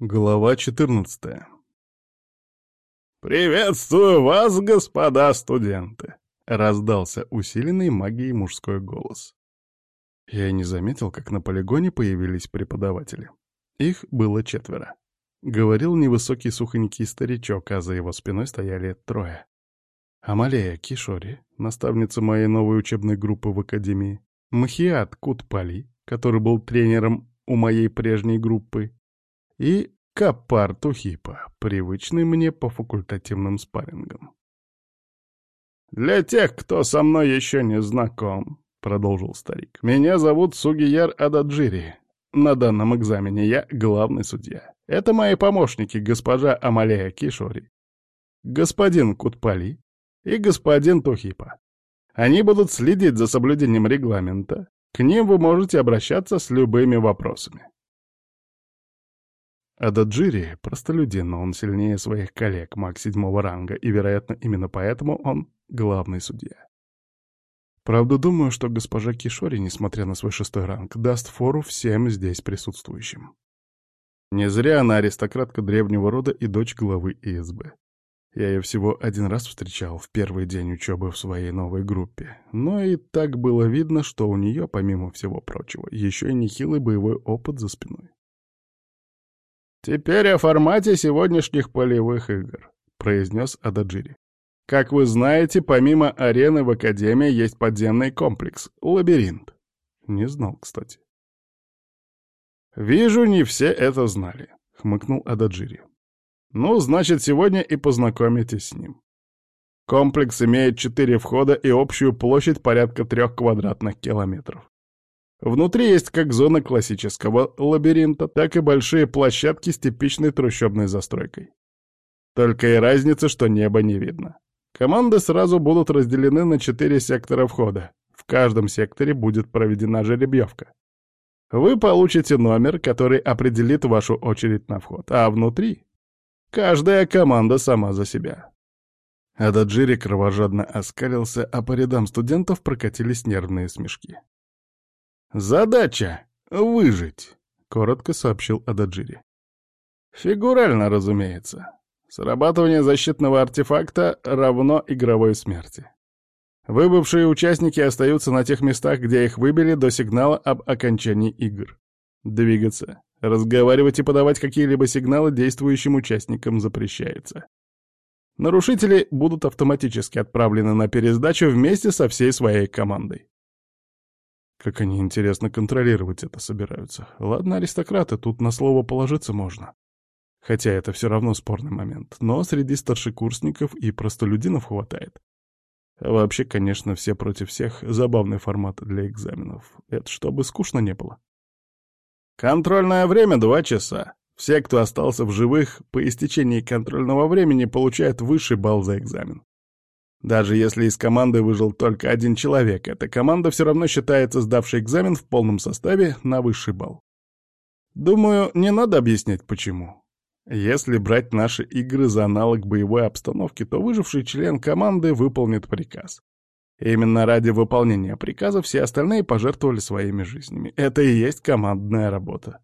Глава 14 «Приветствую вас, господа студенты!» — раздался усиленный магией мужской голос. Я не заметил, как на полигоне появились преподаватели. Их было четверо. Говорил невысокий сухонький старичок, а за его спиной стояли трое. Амалея Кишори, наставница моей новой учебной группы в академии, Махиат Кутпали, который был тренером у моей прежней группы, и Капар Тухипа, привычный мне по факультативным спаррингам. «Для тех, кто со мной еще не знаком», — продолжил старик, — «меня зовут Сугияр Ададжири. На данном экзамене я главный судья. Это мои помощники, госпожа Амалея Кишори, господин Кутпали и господин Тухипа. Они будут следить за соблюдением регламента. К ним вы можете обращаться с любыми вопросами. Ададжири — простолюдин, но он сильнее своих коллег, маг седьмого ранга, и, вероятно, именно поэтому он главный судья. Правда, думаю, что госпожа Кишори, несмотря на свой шестой ранг, даст фору всем здесь присутствующим. Не зря она аристократка древнего рода и дочь главы ИСБ. Я ее всего один раз встречал в первый день учебы в своей новой группе, но и так было видно, что у нее, помимо всего прочего, еще и нехилый боевой опыт за спиной. «Теперь о формате сегодняшних полевых игр», — произнес Ададжири. «Как вы знаете, помимо арены в Академии есть подземный комплекс — лабиринт». Не знал, кстати. «Вижу, не все это знали», — хмыкнул Ададжири. «Ну, значит, сегодня и познакомитесь с ним. Комплекс имеет четыре входа и общую площадь порядка трех квадратных километров. Внутри есть как зона классического лабиринта, так и большие площадки с типичной трущобной застройкой. Только и разница, что небо не видно. Команды сразу будут разделены на четыре сектора входа. В каждом секторе будет проведена жеребьевка. Вы получите номер, который определит вашу очередь на вход, а внутри каждая команда сама за себя. Ададжири кровожадно оскалился, а по рядам студентов прокатились нервные смешки. «Задача — выжить», — коротко сообщил Ададжири. «Фигурально, разумеется. Срабатывание защитного артефакта равно игровой смерти. Выбывшие участники остаются на тех местах, где их выбили до сигнала об окончании игр. Двигаться, разговаривать и подавать какие-либо сигналы действующим участникам запрещается. Нарушители будут автоматически отправлены на пересдачу вместе со всей своей командой. Как они, интересно, контролировать это собираются. Ладно, аристократы, тут на слово положиться можно. Хотя это все равно спорный момент. Но среди старшекурсников и простолюдинов хватает. А вообще, конечно, все против всех — забавный формат для экзаменов. Это чтобы скучно не было. Контрольное время — два часа. Все, кто остался в живых, по истечении контрольного времени получают высший балл за экзамен. Даже если из команды выжил только один человек, эта команда все равно считается сдавшей экзамен в полном составе на высший балл. Думаю, не надо объяснять почему. Если брать наши игры за аналог боевой обстановки, то выживший член команды выполнит приказ. именно ради выполнения приказа все остальные пожертвовали своими жизнями. Это и есть командная работа.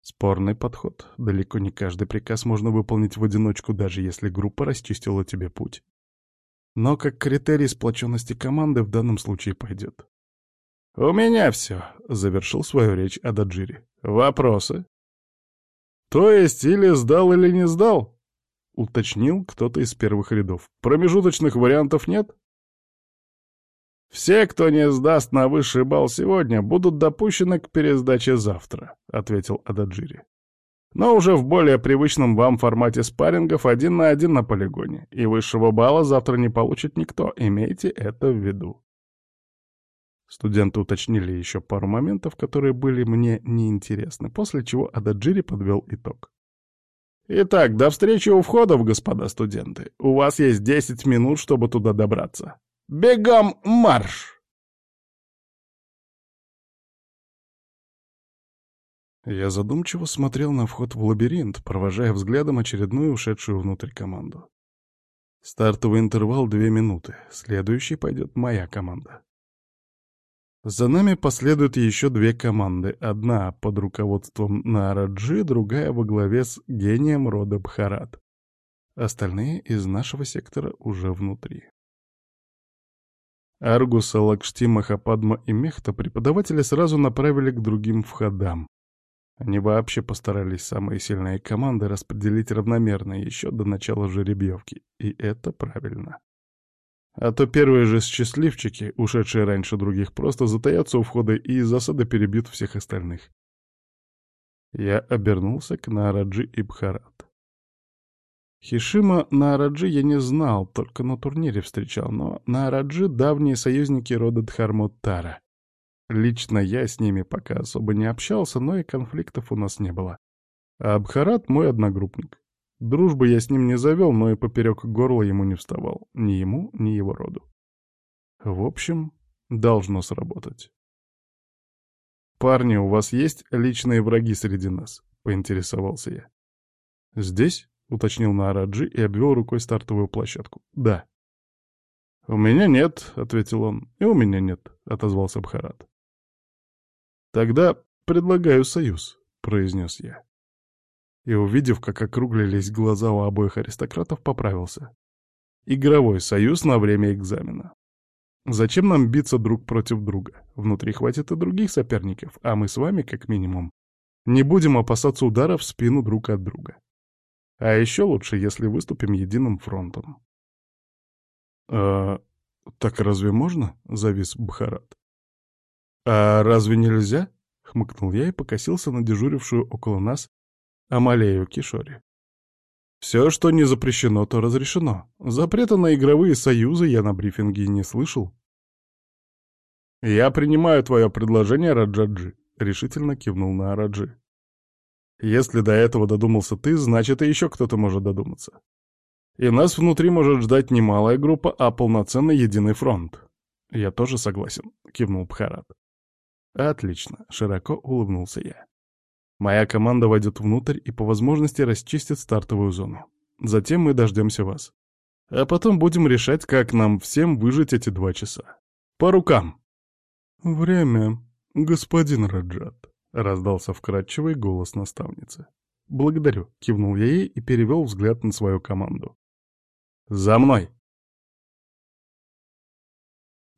Спорный подход. Далеко не каждый приказ можно выполнить в одиночку, даже если группа расчистила тебе путь но как критерий сплоченности команды в данном случае пойдет. «У меня все», — завершил свою речь Ададжири. «Вопросы?» «То есть или сдал, или не сдал?» — уточнил кто-то из первых рядов. «Промежуточных вариантов нет?» «Все, кто не сдаст на высший балл сегодня, будут допущены к пересдаче завтра», — ответил Ададжири но уже в более привычном вам формате спаррингов один на один на полигоне, и высшего балла завтра не получит никто, имейте это в виду. Студенты уточнили еще пару моментов, которые были мне неинтересны, после чего Ададжири подвел итог. Итак, до встречи у входов, господа студенты. У вас есть 10 минут, чтобы туда добраться. Бегом марш! Я задумчиво смотрел на вход в лабиринт, провожая взглядом очередную ушедшую внутрь команду. Стартовый интервал — две минуты, следующий пойдет моя команда. За нами последуют еще две команды. Одна под руководством Нараджи, другая во главе с гением рода Бхарат. Остальные из нашего сектора уже внутри. Аргуса, Лакшти, Махападма и Мехта преподаватели сразу направили к другим входам. Они вообще постарались самые сильные команды распределить равномерно еще до начала жеребьевки, и это правильно. А то первые же счастливчики, ушедшие раньше других, просто затаятся у входа и из засады перебьют всех остальных. Я обернулся к Нараджи и Бхарат. Хишима Нараджи я не знал, только на турнире встречал, но Нараджи — давние союзники рода Дхармоттара. Лично я с ними пока особо не общался, но и конфликтов у нас не было. А Бхарат — мой одногруппник. Дружбы я с ним не завел, но и поперек горла ему не вставал. Ни ему, ни его роду. В общем, должно сработать. «Парни, у вас есть личные враги среди нас?» — поинтересовался я. «Здесь?» — уточнил Наараджи и обвел рукой стартовую площадку. «Да». «У меня нет», — ответил он. «И у меня нет», — отозвался Бхарат. «Тогда предлагаю союз», — произнес я и, увидев, как округлились глаза у обоих аристократов, поправился. Игровой союз на время экзамена. Зачем нам биться друг против друга? Внутри хватит и других соперников, а мы с вами, как минимум, не будем опасаться удара в спину друг от друга. А еще лучше, если выступим единым фронтом. «А так разве можно?» — завис Бхарат. «А разве нельзя?» — хмыкнул я и покосился на дежурившую около нас Амалею Кишори. Все, что не запрещено, то разрешено. Запрета на игровые союзы я на брифинге не слышал. «Я принимаю твое предложение, Раджаджи», — решительно кивнул на Раджи. «Если до этого додумался ты, значит, и еще кто-то может додуматься. И нас внутри может ждать не малая группа, а полноценный единый фронт». «Я тоже согласен», — кивнул Бхарат. «Отлично», — широко улыбнулся я. Моя команда войдет внутрь и по возможности расчистит стартовую зону. Затем мы дождемся вас. А потом будем решать, как нам всем выжить эти два часа. По рукам!» «Время, господин Раджат», — раздался вкрадчивый голос наставницы. «Благодарю», — кивнул я ей и перевел взгляд на свою команду. «За мной!»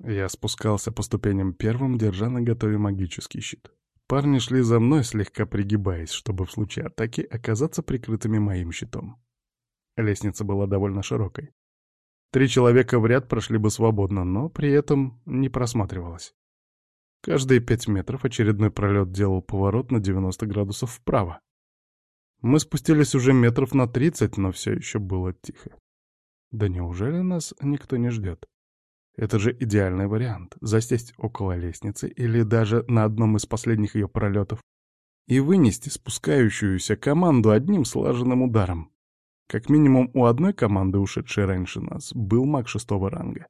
Я спускался по ступеням первым, держа на готове магический щит. Парни шли за мной, слегка пригибаясь, чтобы в случае атаки оказаться прикрытыми моим щитом. Лестница была довольно широкой. Три человека в ряд прошли бы свободно, но при этом не просматривалось. Каждые пять метров очередной пролет делал поворот на 90 градусов вправо. Мы спустились уже метров на 30, но все еще было тихо. Да неужели нас никто не ждет? Это же идеальный вариант — засесть около лестницы или даже на одном из последних ее пролетов и вынести спускающуюся команду одним слаженным ударом. Как минимум у одной команды, ушедшей раньше нас, был маг шестого ранга.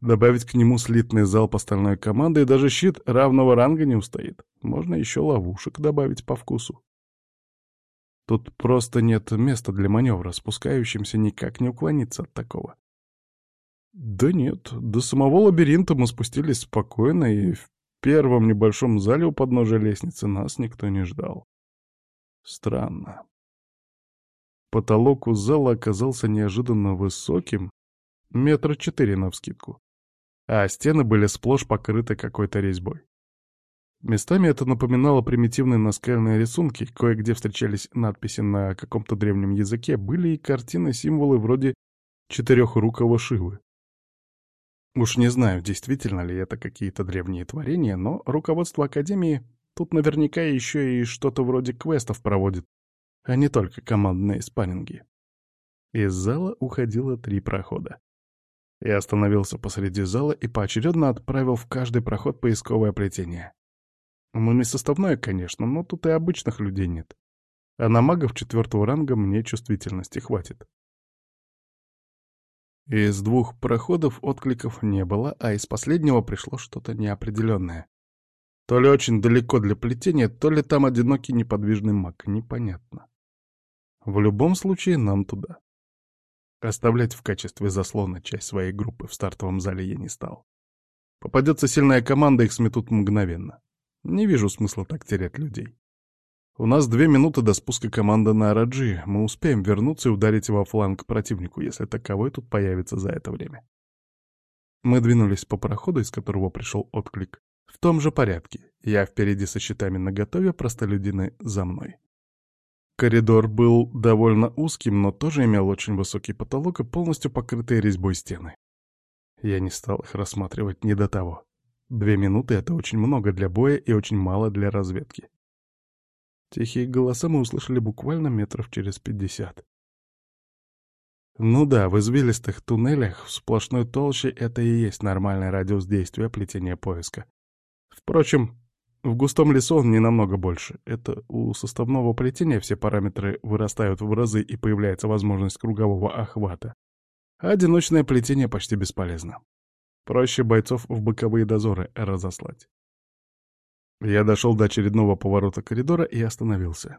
Добавить к нему слитный залп остальной команды и даже щит равного ранга не устоит. Можно еще ловушек добавить по вкусу. Тут просто нет места для маневра, спускающимся никак не уклониться от такого. Да нет, до самого лабиринта мы спустились спокойно, и в первом небольшом зале у подножия лестницы нас никто не ждал. Странно. Потолок у зала оказался неожиданно высоким, метра четыре навскидку, а стены были сплошь покрыты какой-то резьбой. Местами это напоминало примитивные наскальные рисунки, кое-где встречались надписи на каком-то древнем языке, были и картины-символы вроде четырехрукого Шивы. Уж не знаю, действительно ли это какие-то древние творения, но руководство Академии тут наверняка еще и что-то вроде квестов проводит, а не только командные спарринги. Из зала уходило три прохода. Я остановился посреди зала и поочередно отправил в каждый проход поисковое плетение. Ну, не составное, конечно, но тут и обычных людей нет. А на магов четвертого ранга мне чувствительности хватит. Из двух проходов откликов не было, а из последнего пришло что-то неопределенное. То ли очень далеко для плетения, то ли там одинокий неподвижный маг, непонятно. В любом случае, нам туда. Оставлять в качестве заслона часть своей группы в стартовом зале я не стал. Попадется сильная команда, их сметут мгновенно. Не вижу смысла так терять людей. У нас две минуты до спуска команды на Раджи. Мы успеем вернуться и ударить во фланг противнику, если таковой тут появится за это время. Мы двинулись по проходу, из которого пришел отклик. В том же порядке. Я впереди со щитами наготове, простолюдины за мной. Коридор был довольно узким, но тоже имел очень высокий потолок и полностью покрытые резьбой стены. Я не стал их рассматривать не до того. Две минуты — это очень много для боя и очень мало для разведки. Тихие голоса мы услышали буквально метров через пятьдесят. Ну да, в извилистых туннелях, в сплошной толще это и есть нормальный радиус действия плетения поиска. Впрочем, в густом лесу он не намного больше. Это у составного плетения все параметры вырастают в разы и появляется возможность кругового охвата. А одиночное плетение почти бесполезно. Проще бойцов в боковые дозоры разослать. Я дошел до очередного поворота коридора и остановился.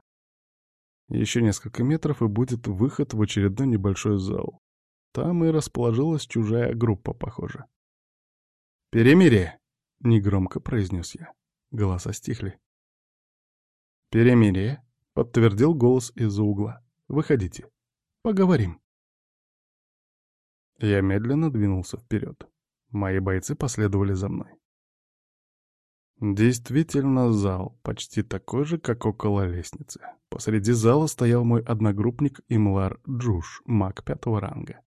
Еще несколько метров, и будет выход в очередной небольшой зал. Там и расположилась чужая группа, похоже. «Перемирие!» — негромко произнес я. Голоса стихли. «Перемирие!» — подтвердил голос из-за угла. «Выходите. Поговорим». Я медленно двинулся вперед. Мои бойцы последовали за мной. Действительно зал, почти такой же, как около лестницы. Посреди зала стоял мой одногруппник Имлар Джуш, маг пятого ранга.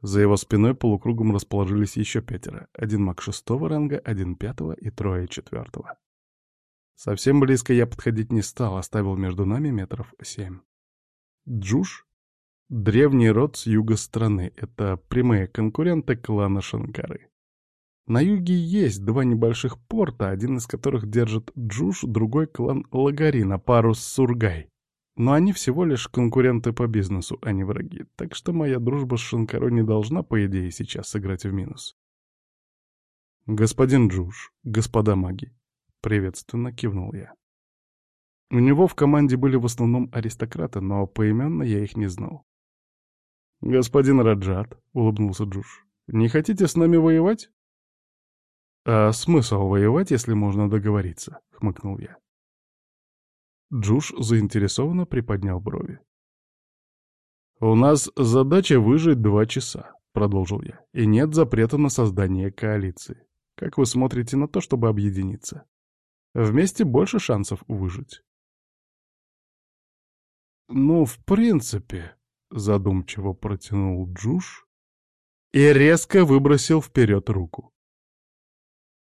За его спиной полукругом расположились еще пятеро. Один маг шестого ранга, один пятого и трое четвертого. Совсем близко я подходить не стал, оставил между нами метров семь. Джуш — древний род с юга страны, это прямые конкуренты клана Шанкары. На юге есть два небольших порта, один из которых держит Джуш, другой клан Лагарина, пару с Сургай. Но они всего лишь конкуренты по бизнесу, а не враги, так что моя дружба с Шанкаро не должна, по идее, сейчас сыграть в минус. «Господин Джуш, господа маги», — приветственно кивнул я. У него в команде были в основном аристократы, но поименно я их не знал. «Господин Раджат», — улыбнулся Джуш, — «не хотите с нами воевать?» «А смысл воевать, если можно договориться?» — хмыкнул я. Джуш заинтересованно приподнял брови. «У нас задача выжить два часа», — продолжил я, — «и нет запрета на создание коалиции. Как вы смотрите на то, чтобы объединиться? Вместе больше шансов выжить». «Ну, в принципе», — задумчиво протянул Джуш и резко выбросил вперед руку.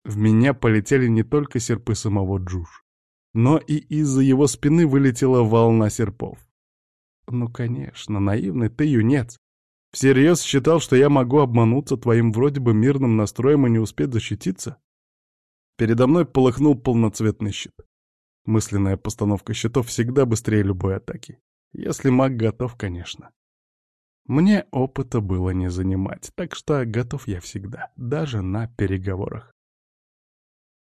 В меня полетели не только серпы самого Джуш, но и из-за его спины вылетела волна серпов. Ну, конечно, наивный ты юнец. Всерьез считал, что я могу обмануться твоим вроде бы мирным настроем и не успеть защититься? Передо мной полыхнул полноцветный щит. Мысленная постановка щитов всегда быстрее любой атаки. Если маг готов, конечно. Мне опыта было не занимать, так что готов я всегда, даже на переговорах.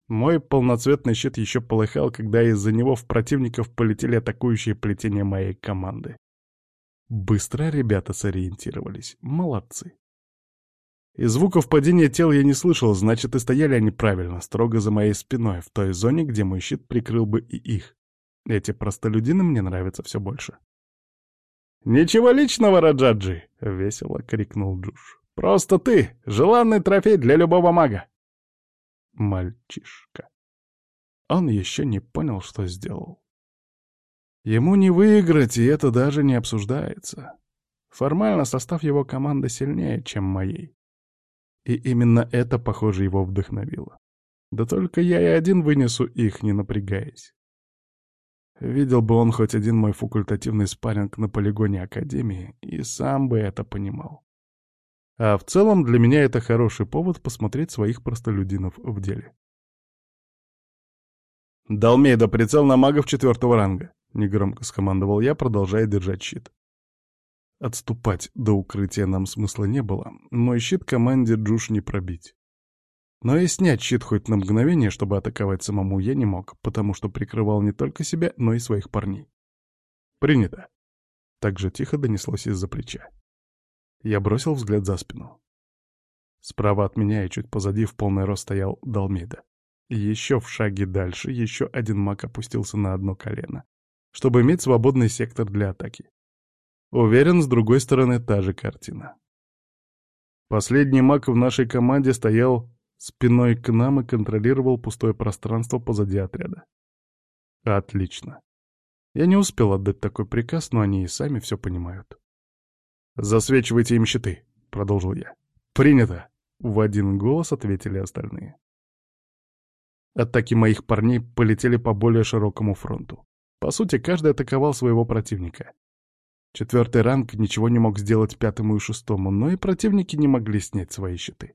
Мой полноцветный щит еще полыхал, когда из-за него в противников полетели атакующие плетения моей команды. Быстро ребята сориентировались. Молодцы. И звуков падения тел я не слышал, значит, и стояли они правильно, строго за моей спиной, в той зоне, где мой щит прикрыл бы и их. Эти простолюдины мне нравятся все больше. «Ничего личного, Раджаджи!» — весело крикнул Джуш. «Просто ты — желанный трофей для любого мага!» Мальчишка. Он еще не понял, что сделал. Ему не выиграть, и это даже не обсуждается. Формально состав его команды сильнее, чем моей. И именно это, похоже, его вдохновило. Да только я и один вынесу их, не напрягаясь. Видел бы он хоть один мой факультативный спарринг на полигоне Академии, и сам бы это понимал. А в целом для меня это хороший повод посмотреть своих простолюдинов в деле. «Далмейда, прицел на магов четвертого ранга», — негромко скомандовал я, продолжая держать щит. Отступать до укрытия нам смысла не было, мой щит команде Джуш не пробить. Но и снять щит хоть на мгновение, чтобы атаковать самому, я не мог, потому что прикрывал не только себя, но и своих парней. «Принято!» Так же тихо донеслось из-за плеча. Я бросил взгляд за спину. Справа от меня и чуть позади в полный рост стоял Далмейда. Еще в шаге дальше еще один маг опустился на одно колено, чтобы иметь свободный сектор для атаки. Уверен, с другой стороны та же картина. Последний маг в нашей команде стоял спиной к нам и контролировал пустое пространство позади отряда. Отлично. Я не успел отдать такой приказ, но они и сами все понимают. «Засвечивайте им щиты», — продолжил я. «Принято!» — в один голос ответили остальные. Атаки моих парней полетели по более широкому фронту. По сути, каждый атаковал своего противника. Четвертый ранг ничего не мог сделать пятому и шестому, но и противники не могли снять свои щиты.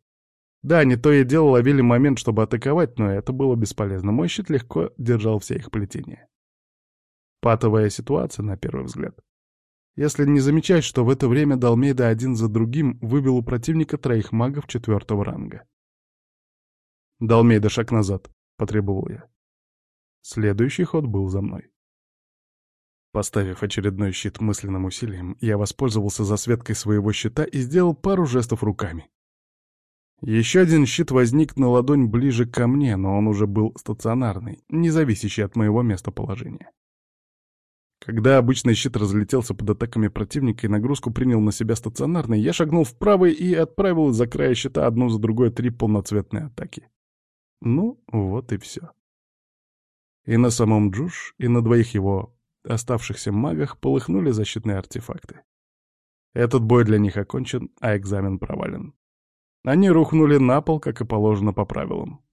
Да, не то и дело ловили момент, чтобы атаковать, но это было бесполезно. Мой щит легко держал все их плетения. Патовая ситуация, на первый взгляд. Если не замечать, что в это время Далмейда один за другим выбил у противника троих магов четвертого ранга. «Далмейда, шаг назад», — потребовал я. Следующий ход был за мной. Поставив очередной щит мысленным усилием, я воспользовался засветкой своего щита и сделал пару жестов руками. Еще один щит возник на ладонь ближе ко мне, но он уже был стационарный, не зависящий от моего местоположения. Когда обычный щит разлетелся под атаками противника и нагрузку принял на себя стационарный, я шагнул вправо и отправил из-за края щита одну за другой три полноцветные атаки. Ну, вот и все. И на самом Джуш, и на двоих его оставшихся магах полыхнули защитные артефакты. Этот бой для них окончен, а экзамен провален. Они рухнули на пол, как и положено по правилам.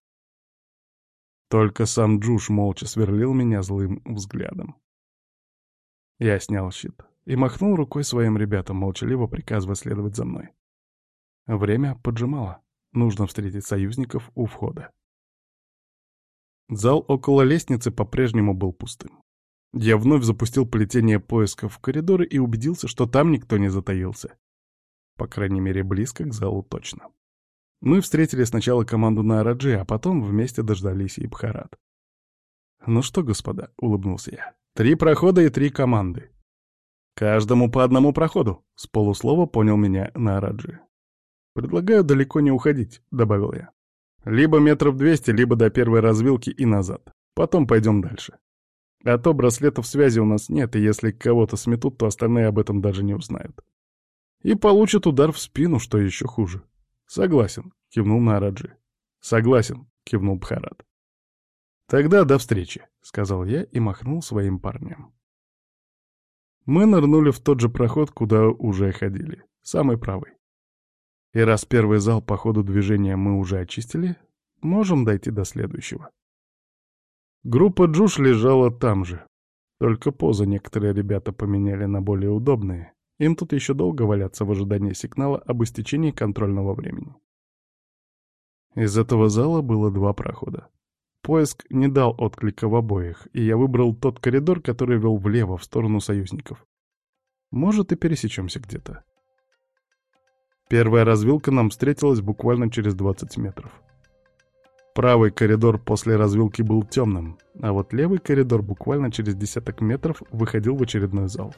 Только сам Джуш молча сверлил меня злым взглядом. Я снял щит и махнул рукой своим ребятам, молчаливо приказывая следовать за мной. Время поджимало. Нужно встретить союзников у входа. Зал около лестницы по-прежнему был пустым. Я вновь запустил плетение поиска в коридоры и убедился, что там никто не затаился. По крайней мере, близко к залу точно. Мы встретили сначала команду на Араджи, а потом вместе дождались и Бхарат. «Ну что, господа», — улыбнулся я, — «три прохода и три команды». «Каждому по одному проходу», — с полуслова понял меня на Араджи. «Предлагаю далеко не уходить», — добавил я. «Либо метров двести, либо до первой развилки и назад. Потом пойдем дальше. А то браслетов связи у нас нет, и если кого-то сметут, то остальные об этом даже не узнают. И получат удар в спину, что еще хуже». «Согласен», — кивнул Нараджи. «Согласен», — кивнул Бхарат. «Тогда до встречи», — сказал я и махнул своим парням. Мы нырнули в тот же проход, куда уже ходили, самый правый. И раз первый зал по ходу движения мы уже очистили, можем дойти до следующего. Группа Джуш лежала там же. Только позы некоторые ребята поменяли на более удобные. Им тут еще долго валяться в ожидании сигнала об истечении контрольного времени. Из этого зала было два прохода. Поиск не дал отклика в обоих, и я выбрал тот коридор, который вел влево, в сторону союзников. Может, и пересечемся где-то. Первая развилка нам встретилась буквально через 20 метров. Правый коридор после развилки был темным, а вот левый коридор буквально через десяток метров выходил в очередной зал.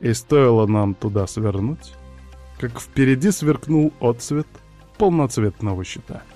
И стоило нам туда свернуть, как впереди сверкнул отцвет полноцветного щита —